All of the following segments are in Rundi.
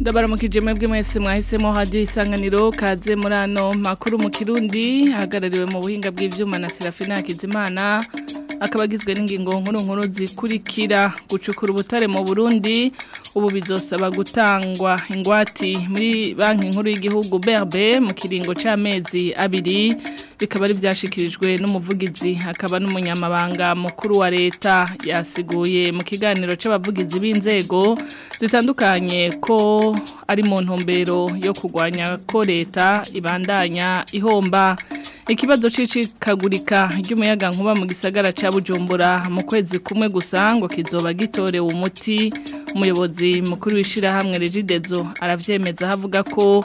ndabaramukije mwebwe mwese mwahisemo hajya isanganiro kaze muri makuru mu kirundi ahagarariwe mu buhinga bw'ibyuma na serafina hakizimana akaba agizwe n'ingingo nkuru nkuru zikurikira gucukura ubutare mu burundi ubu bizosaba gutangwa ingwati muri banki nkuru y'igihugu berbe mu kiringo cy'amezi abiri bikaba ari byashyikirijwe n'umuvugizi akaba n'umunyamabanga mukuru wa leta yasiguye mu kiganiro cy'abavugizi b'inzego zitandukanye ko ari mu ntumbero yo kurwanya ko leta ibandanya ihomba ikibazo cy'icikagurika ry'umuyaga nkuba mu gisagara cya bujumbura mu kwezi kumwe gusa ngo kizoba gitorewe umuti umuyobozi umuyobozi mukuru w'ishyirahamwe rigidezo arabyemeza avuga ko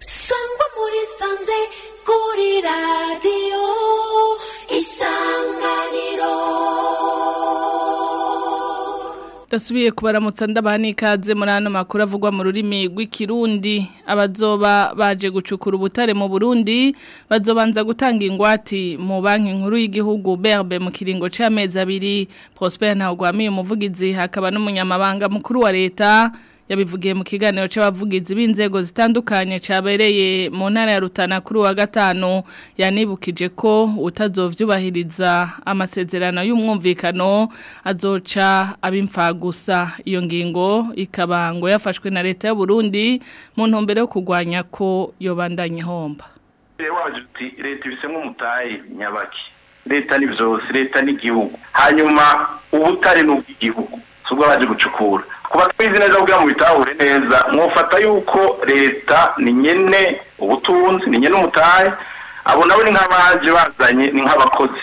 sangwa muri sanze kuri radiyo isanganiro dasubiye kubaramutsa ndabana ikaze muri ano makuru avugwa mu rurimi rw'ikirundi abazoba baje gucukura ubutare mu Burundi bazobanza gutanga ingwati mu banki nkuru y'igihugu berbe mu kiringo cy'amezi abiri Prosper Ntagwamiye umuvugizi hakaba n'umunyamabanga mukuru wa leta yabivugiye mu kiganiro cy'abavugizi b'inzego zitandukanye cyabereye mu ntara ya Rutana kuri wa gatanu yanibukije ko utazovyubahiriza amasezerano y'umwumvikano azoca abimfa gusa iyo ngingo ikaba ngo yafashwe na leta y'u Burundi mu ntumbero yo kugwanya ko yobandanye homba leta ibisemwe umutayi nyabaki leta ni byose leta n'igihugu hanyuma ubutari n'ubw'igihugu si ubwo baje gucukura kuba twizi neza kugira ngo bitahure neza mwufata yuko leta ni nyine ubutunzi ni nyine umutahe abo nabo ni nk'abaje bazanye ni nk'abakozi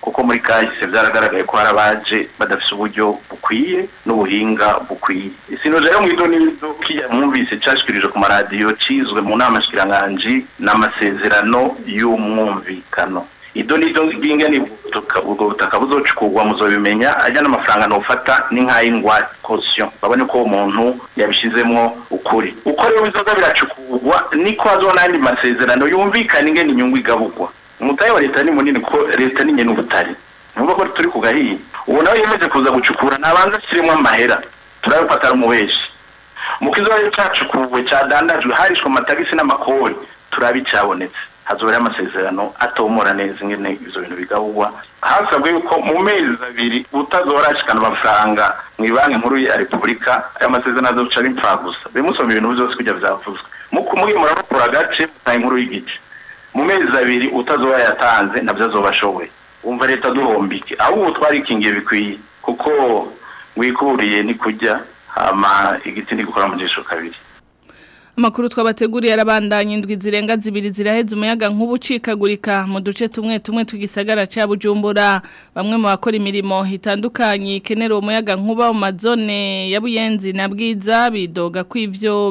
kuko muri kahise byaragaragaye ko hari abaje badafite uburyo bukwiye n'ubuhinga bukwiye isinoje yo mu ido n'iduki yamwumvise cyashikirije ku maradiyo cizwe mu nama shikiranganji n'amasezerano y'umwumvikano ibyo ni byo bw'ingani ubwo butaka buzocukurwa muzobimenya ajya n'amafaranga ntufata ni nk'ay'ingwate kosiyo babone ko umuntu yabishyizemo ukuri uko rero bizoza biracukurwa niko haziho n'andi masezerano yumvikana ingene inyungu igabugwa umutahe wa leta ni munini kuko leta ni nyene ubutari nuvuga ko turi ku gahiye ubu nawe yemeze kuza gucukura nabanza ashyiremo amahera turabona ko atari umubeshi mu kizaza cyacukuwe cyadandajwe harishwe amatagisi n'amakori turabicyabonetse hazobera amasezerano atomora neza ingene izo bintu bigabugwa hasabwe yuko mu mezi abiri utazora amafaranga mu banki nkuru ya repubulika aya masezerano azoca ari impfagusa bimusoma ibintu byose kugira byavuzwe muri murakora agace nta inkuru y'igice mu mezi abiri utazora yatanze nabyo azoba ashoboye wumva leta duhombike ahubwo twarikingiye bikwiye kuko wikuriye ni kujya hama igiti ntigukora mu jisho kabiri makuru twabateguriye arabandanya indwi zirenga zibiri ziraheze umuyaga nk'ubucikagurika mu duce tumwe tumwe tugisagara cya bujumbura bamwe mu bakora imirimo itandukanye ikenera umuyaga nkuba mu mazone ya buyenzi na bwiza bidoga ko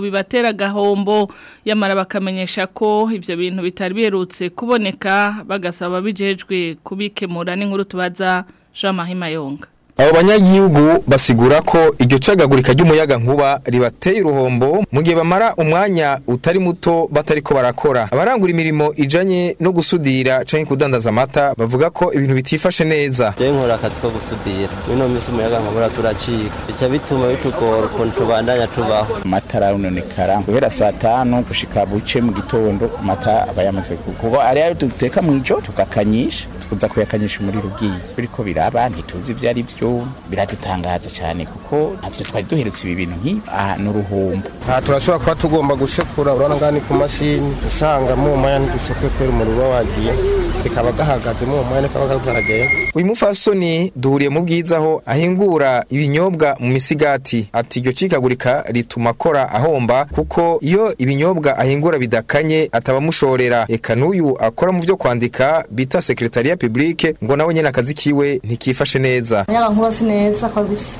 bibatera agahombo yamara bakamenyesha ko ibyo bintu bitari biherutse kuboneka bagasaba bijejwe kubikemura n'inkuru tubaza jean marie mayonga abo banyagihugu basigura ko iryo cagagurika ry'umuyagankuba ribateye uruhombo mu gihe bamara umwanya utari muto batariko barakora abarangura imirimo ijanye no gusudira canke kudandaza amata bavuga ko ibintu bitifashe neza je nkora akazi ko gusudira bino minsi umuyagankuba uraturacika bica bituma bitugora ukuntu tubandanya tubaho amata arononekara guhera saa tanu gushika buce mu gitondo amata aba yamaze kuba ari ayo duteka mw'ijo tukakanyisha tuza kuyakanyisha umuriro ugiye biriko biraba ntituzi ibyo ari byo byo biradutangaza cyane kuko natwe twari duherutse ibi bintu nk'ibi n'uruhombo turashobora kuba tugomba gusekura urabona ngaha ni ku mashini usanga mu mpaya ntidusekwe kubera umuriro uba wagiye akazi kaba gahagazemo uwo mwanya kaba kagaragaye uyu mufasoni duhuriye mu bwiza aho ahingura ibinyobwa mu misigati ati iryo cikagurika rituma akora ahomba kuko iyo ibinyobwa ahingura bidakanye atabamushorera eka n'uyu akora mu byo kwandika bita sekretariya publique ngo nawe nyene akazi kiwe ntikifashe neza nyabankuba si neza kabisa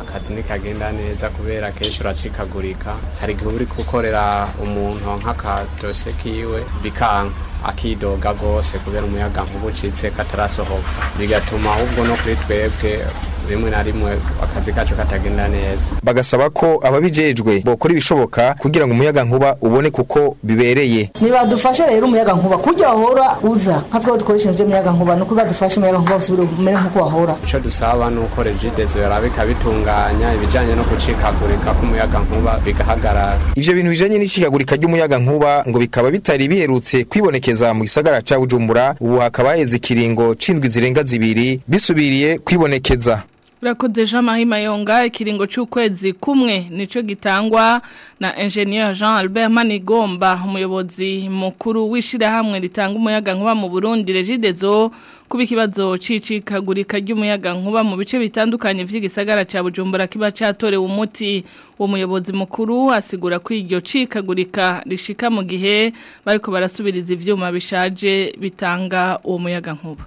akazi ntikagenda neza kubera akenshi uracikagurika hari igihe uri gukorera umuntu nk'akadose kiwe bikanka akidoga rwose kubera umuyaga nkuba ucitse katarasohoka bigatuma ahubwo no kuri twebwe rimwe na rimwe akazi kacu katagenda neza bagasaba ko ababijejwe bokora ibishoboka kugira ngo umuyaga nkuba ubone kuko bibereye nibadufasha rero umuyaga nkuba kujya wahora uza nka twa dukoresha ibyo muyaga nkuba nuko badufasha umuyaga nkuba usubira umere nkuko wahora ico dusaba nuko regidezi yorabika bitunganya ibijyanye no gucikagurika k'umuyaga nkuba bigahagarara ivyo bintu bijanye n'icikagurika ry'umuyaga nkuba ngo bikaba bitari biherutse kwibonekeza mu gisagara ca Bujumbura ubu hakaba haheze ikiringo c'indwi zirenga zibiri bisubiriye kwibonekeza Urakoze Jean Marie Mayonga ikiringo cy'ukwezi kumwe nicyo gitangwa na Engineer Jean Albert Manigomba umuyobozi mukuru w'ishyirahamwe ritanga umuyaga nkuba mu Burundi Regidezo kuba ikibazo cy'icikagurika ry'umuyaga nkuba mu bice bitandukanye by'igisagara cya Bujumbura kiba cyatorewe umuti uwo muyobozi mukuru asigura ko iryo cikagurika rishika mu gihe bariko barasubiriza ivyuma bishaje bitanga uwo muyaga nkuba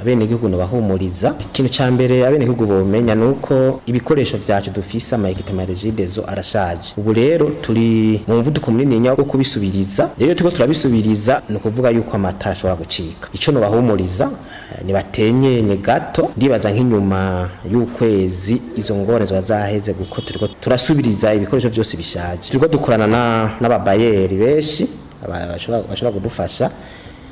abenegihugu nubahumuriza ikintu cya mbere abenegihugu ni uko ibikoresho byacu dufise ama equipement arashaje ubu rero turi mu mvuduko munini wo kubisubiriza rero turiko turabisubiriza ni ukuvuga yuko amatara ashobora gucika ico nubahumuriza eh, nibatenyenye gato ndibaza nk'inyuma y'ukwezi izo ngorane zoba zaheze kuko turiko turasubiriza ibikoresho byose bishaje turiko dukorana n'ababayeri benshi bashobora kudufasha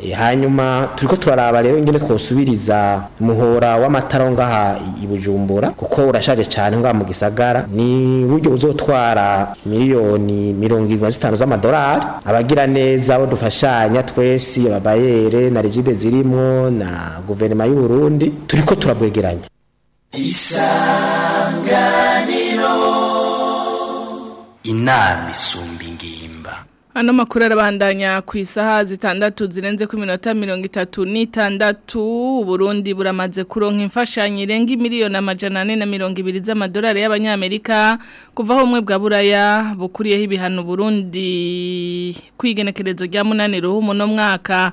eh, hanyuma turi ko turaraba rero ingene twosubiriza umuhora w'amatara ngaha i bujumbura kuko urashaje cyane ngaha mu gisagara ni uburyo buzotwara miliyoni mirongo mirongo zitanu z'amadolari abagira neza badufashanya twese babayere, na rigide zirimo na guverinoma y'u Burundi turiko turabwegeranya isanganiro inama isumba ingimba Ano makuru arabandanya ku isaha zitandatu zirenze ku minota mirongo itatu n'itandatu Burundi buramaze kuronka imfashanyo irenga miliyoni amajana ane na mirongo ibiri z'amadolari y'abanyamerika kuva aho bwa buraya bukuriyeho ibihano Burundi kwigenekerezo rya munani ruhumu no mwaka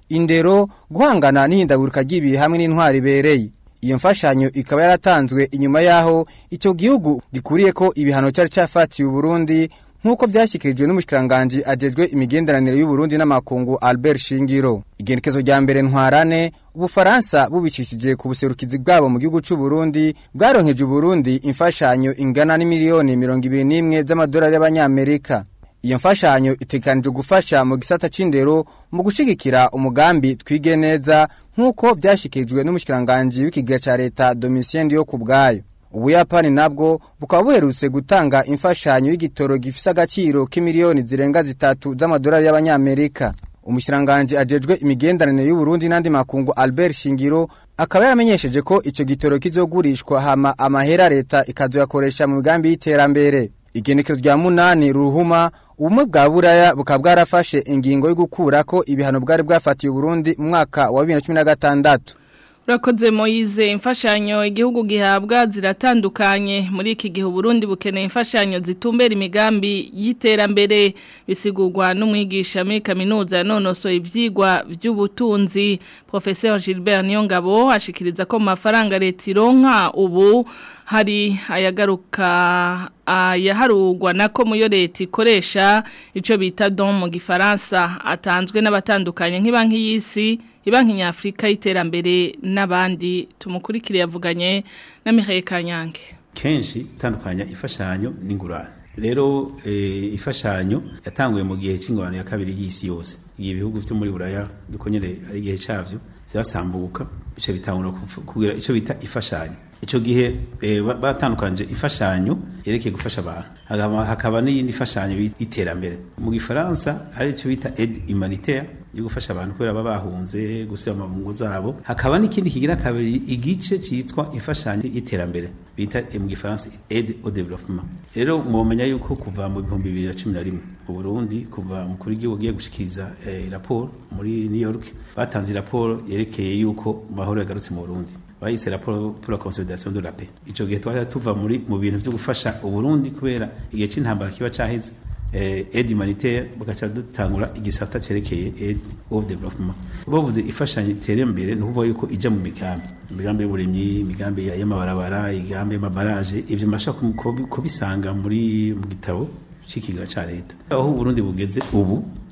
indero guhangana n'ihindagurika ry'ibihe hamwe n'intwari ibereye iyo mfashanyo ikaba yaratanzwe inyuma y'aho icyo gihugu gikuriye ko ibihano cyari cyafatiye uburundi nk'uko byashyikirijwe n'umushikiranganji agezwe imigenderanire y'uburundi n'amakungu albert shingiro igenekezo rya mbere ntwarane ubufaransa bubicishije ku buserukizi bwabo mu gihugu c'uburundi bwaronkeje uburundi imfashanyo ingana n'imiliyoni mirongo ibiri n'imwe z'amadolari y'abanyamerika iyo mfashanyo itekanijwe gufasha mu gisata c'indero mu gushyigikira umugambi twige neza nk'uko vyashikirijwe n'umushikiranganji w'ikigiga ca leta domisiyeni yo ku bwayo ubuyapani nabwo bukaba buherutse gutanga imfashanyo y'igitoro gifite agaciro k'imiliyoni zirenga zitatu z'amadolari y'abanyamerika umushyiranganje ajejwe imigenderanire y'uburundi n'andi makungu albert shingiro akaba yaramenyesheje ko icyo gitoro kizogurishwa hama amahera leta ikazuyakoresha mu migambi y'iterambere igenekerezo rya munani ruhuma ubumwe bwa buraya bukaba bwarafashe ingingo yo gukura ko ibihano bwari bwafatiye uburundi mu mwaka wa bibiri na cumi na gatandatu urakoze moyize imfashanyo igihugu gihabwa ziratandukanye muri iki gihe Burundi bukeneye imfashanyo zitumbera imigambi y'iterambere bisigurwa n'umwigisha muri kaminuza yanonosoye ibyigwa by'ubutunzi profesor gilbert niyongabo ashikiriza ko mafaranga leta ironka ubu hari ayagaruka ayaharugwa nako muyo leta ikoresha icyo bita don mu gifaransa atanzwe n'abatandukanye nk'ibanki y'isi ibanki nyafurika y'iterambere n'abandi tumukurikire yavuganye na Mihaye Kanyange kenshi itandukanya ifashanyo n'ingurane rero eh, ifashanyo yatanguye mu gihe cy'ingorane ya kabiri y'isi yose igihe ibihugu byo muri buraya dukonyere ari igihe cyabyo byasambuka bice bitangura kugira icyo bita ifashanyo icyo gihe eh, batandukanje ifashanyo yerekeye gufasha abantu hakaba n'iyindi fashanyo y'iterambere mu gifaransa ari cyo bita edi humanitaire yo gufasha abantu kubera baba bahunze gusubira mu ngo zabo hakaba n'ikindi kigira kabiri igice cyitwa imfashanyo y'iterambere bita mu gifaransa aide au développement rero mubamenya yuko kuva mu bihumbi bibiri na cumi na rimwe mu burundi kuva umukuru w'igihugu ugiye gushikiriza eh, raporo muri new york batanze raporo yerekeye yuko mahoro yagarutse mu burundi bayise raporo pour la consolidation de la paix ico gihe twaja tuva muri mu bintu byo gufasha uburundi kubera igihe cy'intambara kiba caheze aid eh, Manite bagaca dutangura igisata cyerekeye aid of development bavuze ifashanya iterambere ni ukuvuga yuko ijya mu migambi imigambi y’uburemyi imigambi y'amabarabara imigambi y'amabaraje ibyo mbasha kubisanga muri mu gitabo cy'ikiga cya leta aho uburundi bugeze ubu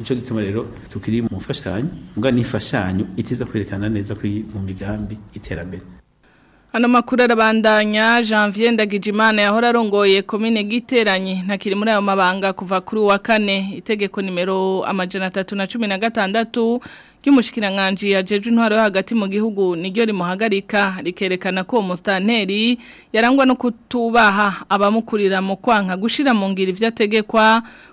nico gituma rero tukiri mu mfashanyo mbwa ni ifashanyo itiza kwerekana neza mu migambi iterambere Hano makuru arabandanya Janvier Ndagijimana yahora arongoye komine giteranye ntakiri muri ayo mabanga kuva kuri wa kane itegeko nimero amajana 316 ry'umushikiranganji yajejwe intwaro yo hagati mu gihugu niryo rimuhagarika rikerekana ko umustanteri yarangwa no kutubaha abamukurira mu kwanka gushira mu ngira ivyo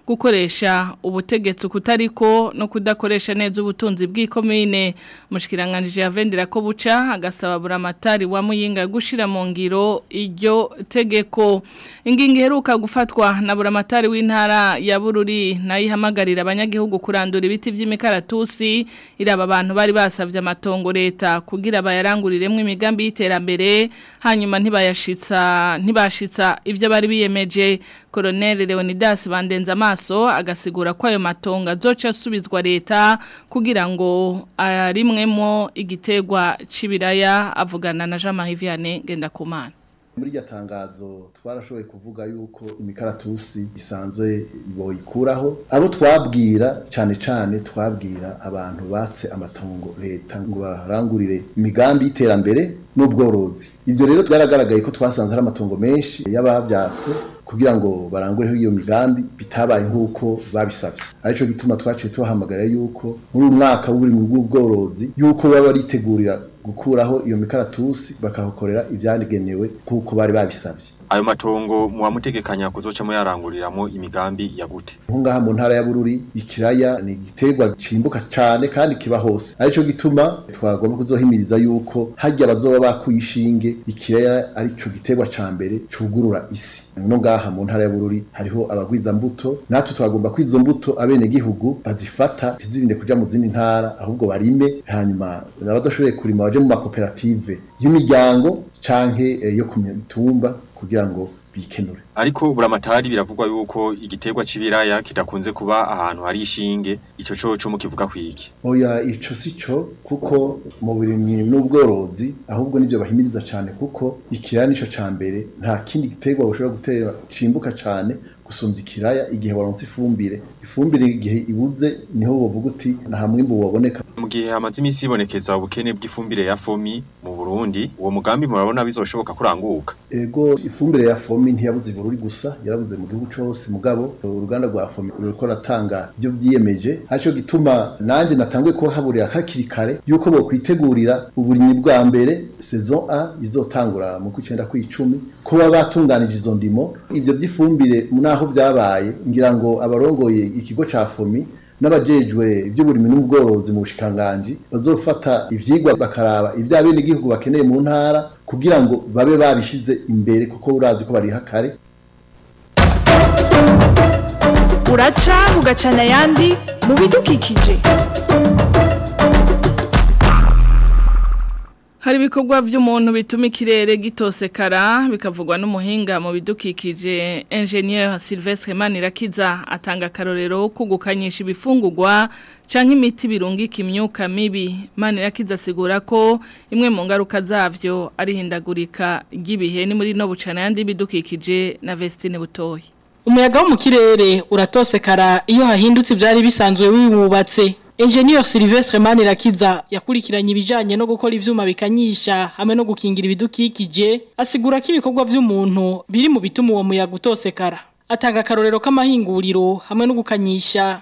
gukoresha ubutegetsi kutariko no kudakoresha neza ubutunzi bw'ikomine umushikiranganje yavendera ko buca agasaba buramatari wa muyinga gushira mu ngiro iryo tegeko ingingo iheruka gufatwa na buramatari w'intara ya Bururi nayihamagarira abanyagihugu kurandura ibiti by'imikaratusi iraba abantu bari basavye amatongo leta kugira bayaranguriremwe imigambi y'iterambere hanyuma ntibayashitsa ntibashitsa ibyo bari biyemeje Colonel Leonidas Bandenza amaso agasigura ko ayo matongo azoca asubizwa leta kugira ngo arimwemo igitegwa cibiraya avugana na Jean Marie Vianney Gendakumana muri iryo tangazo twarashoboye kuvuga yuko imikaratusi isanzwe boyikuraho abo twabwira cyane cyane twabwira abantu batse amatongo leta ngo barangurire imigambi y'iterambere n'ubworozi ibyo rero twaragaragaye ko twasanze ari amatongo menshi y'ababyatse kugira ngo barangureho iyo migambi bitabaye nk'uko babisabye aricyo gituma twaciye tubahamagara yuko muri uyu mwaka w'uburi bw'ubworozi yuko baba baritegurira gukuraho iyo mikaratusi bakahakorera ibyagenewe nk'uko bari babisabye ayo matongo muwamutegekanya kuzocamo yaranguriramo imigambi ya gute nko ngaha mu ntara ya Bururi ikiraya ni igiterwa cimbuka cyane kandi kiba hose arico gituma twagomba kuzohimiriza yuko hajya abazoba bakuyishinge ikiraya cyo gitegwa ca mbere cugurura isi no ngaha mu ntara ya Bururi hariho abagwiza mbuto natwe twagomba kwizo mbuto abene gihugu bazifata ntizirinde kujya mu zindi ntara ahubwo barime hanyuma abadashoboye kurima baje mu makoperative y'imiryango canke eh, yo ku mitumba kugira ngo bikenure ariko buramatari biravugwa yuko igitegwa c'ibiraya kidakunze kuba ahantu hari ishinge ico co co mukivuga kwiki oya ico sico kuko mu burimyi n'ubworozi ahubwo nivyo bahimiriza cyane kuko ikiraya nico ca mbere nta kindi giterwa ushobora gutera cimbuka cyane gusumvya ikiraya igihe waronse ifumbire ifumbire igihe ibuze niho wovuga uti nta mwimbu waboneka Mu gihe hamaze iminsi hibonekeza ubukene bw'ifumbire ya fomi mu Burundi uwo mugambi murabona bizoshoboka kuranguka. Ego ifumbire ya fomi ntiyabuze bururi gusa yarabuze mu gihugu cose mugabo uruganda rwa fomi ruriko ratanga ibyo byiyemeje haco gituma nanjye natanguye ko haburira hakiri kare yuko bo kwitegurira uburimyi bwa mbere saison A izotangura mu kwicenda kw'icumi ko kuba batunganije izo ndimo ibyo by'ifumbire naho byabaye ngira ngo abarongoye ikigo ca fomi n'abajejwe iby'uburimi n'ubworozi mu bushikanganji bazofata ibyigwa bakaraba ibya bene igihugu bakeneye mu ntara kugira ngo babe babishize imbere kuko urazi ko bariha kare uraca bugacana ayandi mu bidukikije hari ibikorwa by'umuntu bituma ikirere gitosekara bikavugwa n'umuhinga mu bidukikije ingenieur Sylvestre Manirakiza atanga akarorero ko gukanyisha ibifungurwa cyangwa imiti birungika imyuka mibi Manirakiza asigura ko imwe mu ngaruka zabyo ari hindagurika ry'ibihe ni muri no bucana yandi bidukikije na Vestine Butoyi umuyaga wo mu kirere uratosekara iyo hahindutse ibyari bisanzwe wiwubatse Engineer Sylvestre Manirakiza yakurikiranye ibijanye no gukora ivyuma bikanyisha hamwe no gukingira ibidukikije asigura ko ibikorwa vy'umuntu biri mu bituma uwo muyaga utosekara atanga akarorero k'amahinguriro hamwe no gukanyisha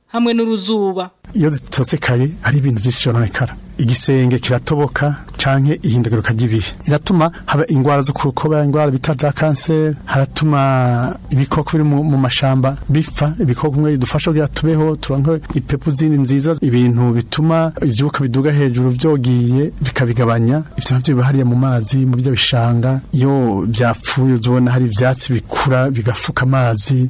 hamwe n'uruzuba iyo zitosekaye hari ibintu byinshi byononekara igisenge kiratoboka canke ihindagiruka ry'ibihe iratuma haba ingwara zo kurukoba ingwara bita za kanseri haratuma ibikoko biri mu mashamba bipfa ibikoko bimwe bidufasha kugira tubeho turonke ipepuzini nziza ibintu bituma ivyuka biduga hejuru byogiye bikabigabanya ivyo navyo biba mu mazi mu byo bishanga yo byapfuye uzubona hari ivyatsi bikura bigafuka amazi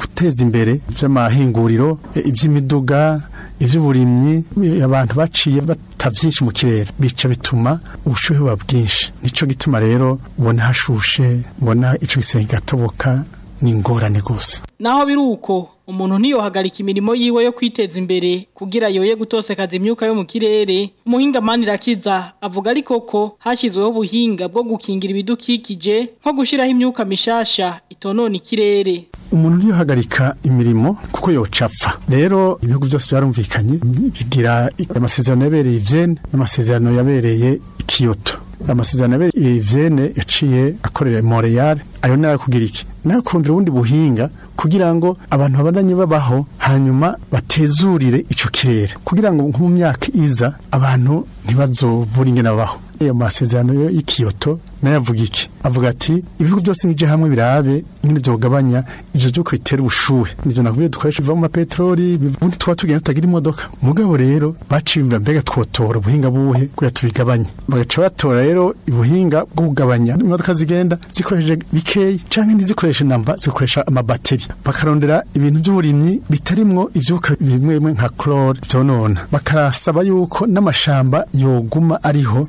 guteza imbere by'amahinguriro eh, iby'imiduga iby'uburimyi abantu baciye bata byinshi mu kirere bica bituma ubushuhe buba bwinshi nicyo gituma rero ubona hashushe ubona icyo gisenge gatoboka ni ingorane gusa naho biri uko umuntu ntiyohagarika imirimo yiwe yo kwiteza imbere kugira yoye gutosekaza imyuka yo mu kirere umuhinga mani rakiza avuga ariko ko hashyizweho ubuhinga bwo gukingira ibidukikije nko gushyiraho imyuka mishasha itonona ikirere umuntu ntiyohagarika imirimo kuko yocapfa rero ibihugu byose byarumvikanye bigira amasezerano yabereye ibyene n'amasezerano yabereye ikiyoto amasezerano be Vienne yaciye akorera Montreal ayo narakugira iki nakundira ubundi buhinga kugira ngo abantu babandanye babaho hanyuma batezurire ico kirere kugira ngo nk’umyaka iza abantu ntibazobura ingene babaho ayo masezerano yo kiyoto nayo avuga iki avuga ati ibihugu byose bijya hamwe birabe nyine byogabanya ibyo byo kwitera ubushuhe nibyo nakubwiye dukoresha ivamo peteroli ubundi tuba tugenda tutagira imodoka mugabo rero baciye imvura mbega twotora ubuhinga buhe kugira tubigabanye bagaca batora rero ubuhinga bwo kugabanya imodoka zigenda zikoresheje bikeya cyangwa ntizikoreshe namba zikoresha amabateri bakarondera ibintu by'uburimyi bitarimwo ibyuka bimwe bimwe nka korore byonona bakarasaba yuko n'amashamba yoguma ariho